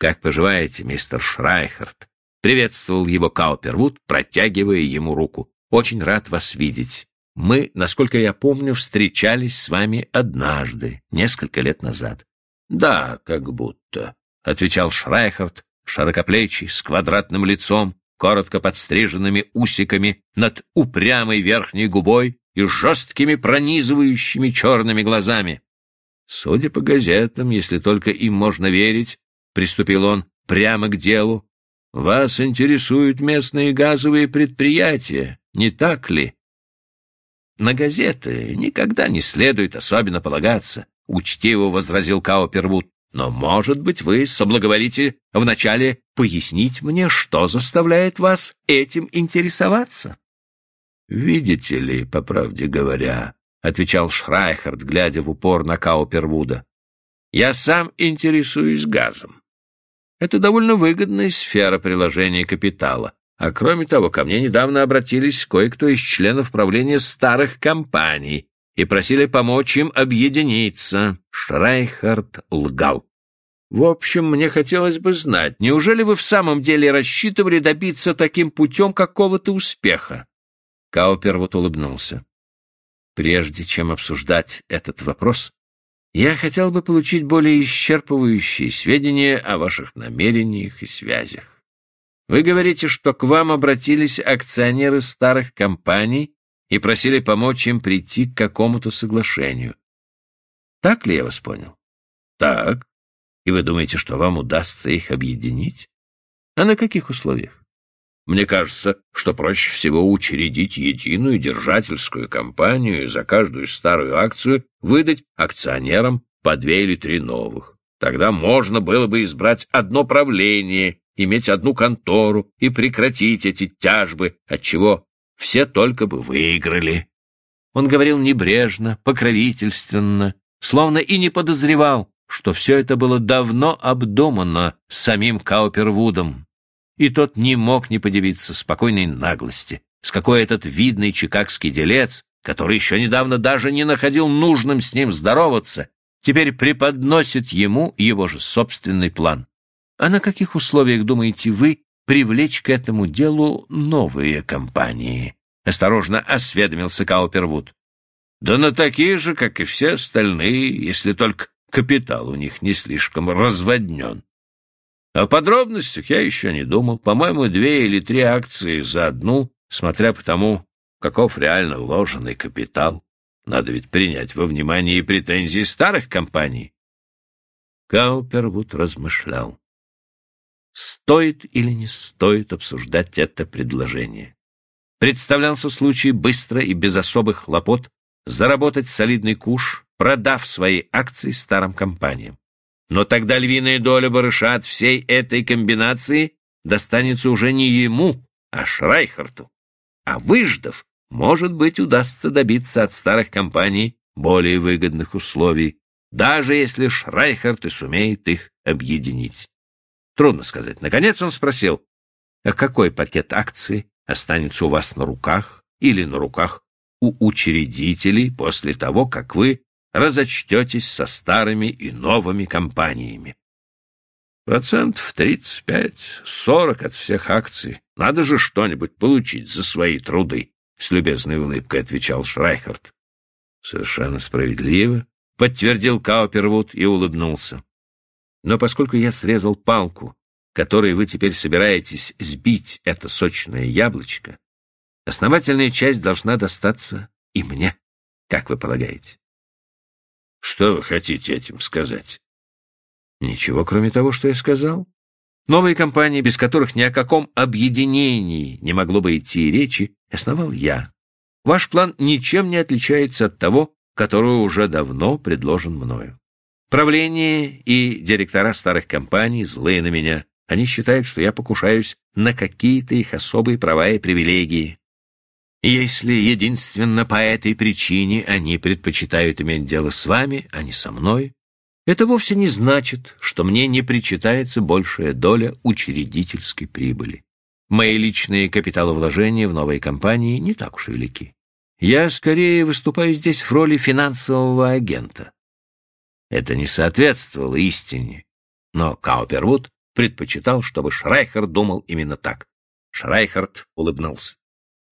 «Как поживаете, мистер Шрайхард?» Приветствовал его Каупервуд, протягивая ему руку. «Очень рад вас видеть. Мы, насколько я помню, встречались с вами однажды, несколько лет назад». «Да, как будто», — отвечал Шрайхард, широкоплечий, с квадратным лицом, коротко подстриженными усиками над упрямой верхней губой и жесткими пронизывающими черными глазами. Судя по газетам, если только им можно верить, — приступил он прямо к делу, — вас интересуют местные газовые предприятия, не так ли? На газеты никогда не следует особенно полагаться, — учтиво возразил Каупервуд. Но, может быть, вы соблаговолите вначале пояснить мне, что заставляет вас этим интересоваться? — Видите ли, по правде говоря, — отвечал Шрайхард, глядя в упор на Каупервуда, — я сам интересуюсь газом. Это довольно выгодная сфера приложения капитала. А кроме того, ко мне недавно обратились кое-кто из членов правления старых компаний и просили помочь им объединиться. Шрайхард лгал. В общем, мне хотелось бы знать, неужели вы в самом деле рассчитывали добиться таким путем какого-то успеха? Каупер вот улыбнулся. Прежде чем обсуждать этот вопрос, я хотел бы получить более исчерпывающие сведения о ваших намерениях и связях. Вы говорите, что к вам обратились акционеры старых компаний и просили помочь им прийти к какому-то соглашению. Так ли я вас понял? Так. И вы думаете, что вам удастся их объединить? А на каких условиях? Мне кажется, что проще всего учредить единую держательскую компанию и за каждую старую акцию выдать акционерам по две или три новых. Тогда можно было бы избрать одно правление, иметь одну контору и прекратить эти тяжбы, отчего все только бы выиграли. Он говорил небрежно, покровительственно, словно и не подозревал, что все это было давно обдумано самим Каупервудом и тот не мог не подивиться спокойной наглости, с какой этот видный чикагский делец, который еще недавно даже не находил нужным с ним здороваться, теперь преподносит ему его же собственный план. А на каких условиях, думаете вы, привлечь к этому делу новые компании? Осторожно осведомился Каупервуд. Да на такие же, как и все остальные, если только капитал у них не слишком разводнен. О подробностях я еще не думал. По-моему, две или три акции за одну, смотря по тому, каков реально вложенный капитал. Надо ведь принять во внимание и претензии старых компаний. Каупервуд размышлял. Стоит или не стоит обсуждать это предложение? Представлялся случай быстро и без особых хлопот заработать солидный куш, продав свои акции старым компаниям. Но тогда львиная доля барыша от всей этой комбинации достанется уже не ему, а Шрайхарту. А выждав, может быть, удастся добиться от старых компаний более выгодных условий, даже если Шрайхард и сумеет их объединить. Трудно сказать. Наконец он спросил, а какой пакет акций останется у вас на руках или на руках у учредителей после того, как вы разочтетесь со старыми и новыми компаниями. Процентов тридцать пять, сорок от всех акций. Надо же что-нибудь получить за свои труды, — с любезной улыбкой отвечал Шрайхард. Совершенно справедливо, — подтвердил Каупервуд и улыбнулся. Но поскольку я срезал палку, которой вы теперь собираетесь сбить это сочное яблочко, основательная часть должна достаться и мне, как вы полагаете. Что вы хотите этим сказать? Ничего, кроме того, что я сказал. Новые компании, без которых ни о каком объединении не могло бы идти речи, основал я. Ваш план ничем не отличается от того, который уже давно предложен мною. Правление и директора старых компаний злые на меня. Они считают, что я покушаюсь на какие-то их особые права и привилегии. Если единственно по этой причине они предпочитают иметь дело с вами, а не со мной, это вовсе не значит, что мне не причитается большая доля учредительской прибыли. Мои личные капиталовложения в новой компании не так уж велики. Я скорее выступаю здесь в роли финансового агента. Это не соответствовало истине, но Каупервуд предпочитал, чтобы Шрайхард думал именно так. Шрайхард улыбнулся.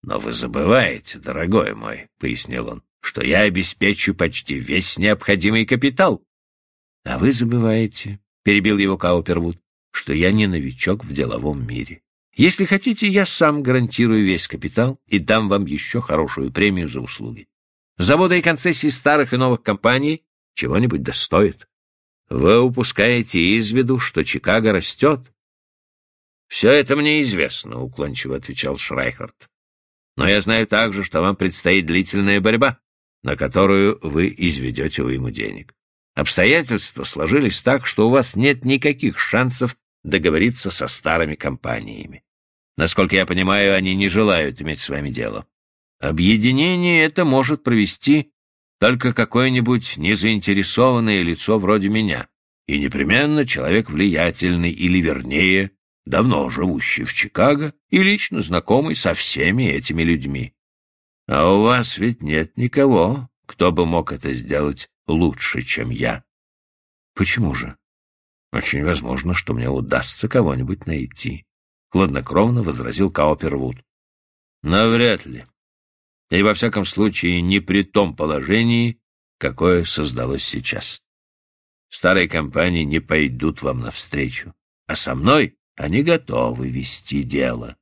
«Но вы забываете, дорогой мой», — пояснил он, — «что я обеспечу почти весь необходимый капитал». «А вы забываете», — перебил его Каупервуд, — «что я не новичок в деловом мире. Если хотите, я сам гарантирую весь капитал и дам вам еще хорошую премию за услуги. Заводы и концессии старых и новых компаний чего-нибудь достоят. Вы упускаете из виду, что Чикаго растет. — Все это мне известно, — уклончиво отвечал Шрайхард. — Но я знаю также, что вам предстоит длительная борьба, на которую вы изведете уйму денег. Обстоятельства сложились так, что у вас нет никаких шансов договориться со старыми компаниями. Насколько я понимаю, они не желают иметь с вами дело. Объединение это может провести только какое-нибудь незаинтересованное лицо вроде меня, и непременно человек влиятельный или, вернее, давно живущий в Чикаго и лично знакомый со всеми этими людьми. А у вас ведь нет никого, кто бы мог это сделать лучше, чем я. Почему же? Очень возможно, что мне удастся кого-нибудь найти. Хладнокровно возразил Каупервуд. Навряд ли и во всяком случае не при том положении, какое создалось сейчас. Старые компании не пойдут вам навстречу, а со мной они готовы вести дело.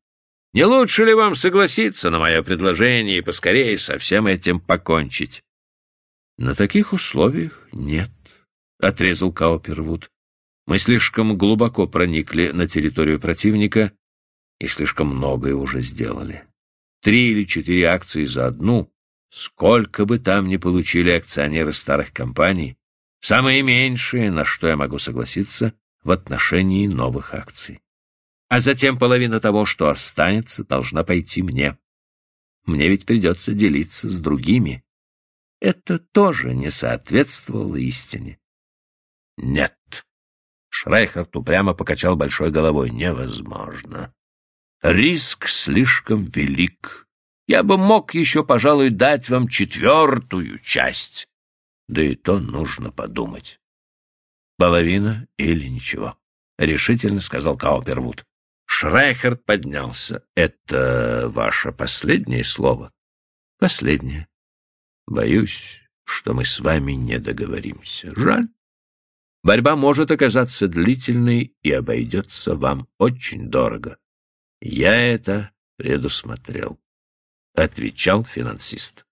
Не лучше ли вам согласиться на мое предложение и поскорее со всем этим покончить? — На таких условиях нет, — отрезал Каупервуд. Мы слишком глубоко проникли на территорию противника и слишком многое уже сделали три или четыре акции за одну, сколько бы там ни получили акционеры старых компаний, самое меньшее, на что я могу согласиться, в отношении новых акций. А затем половина того, что останется, должна пойти мне. Мне ведь придется делиться с другими. Это тоже не соответствовало истине. Нет. Шрайхард упрямо покачал большой головой. Невозможно. Риск слишком велик. Я бы мог еще, пожалуй, дать вам четвертую часть. Да и то нужно подумать. Половина или ничего, — решительно сказал Каупервуд. Шрайхерд поднялся. Это ваше последнее слово? Последнее. Боюсь, что мы с вами не договоримся. Жаль. Борьба может оказаться длительной и обойдется вам очень дорого. Я это предусмотрел, — отвечал финансист.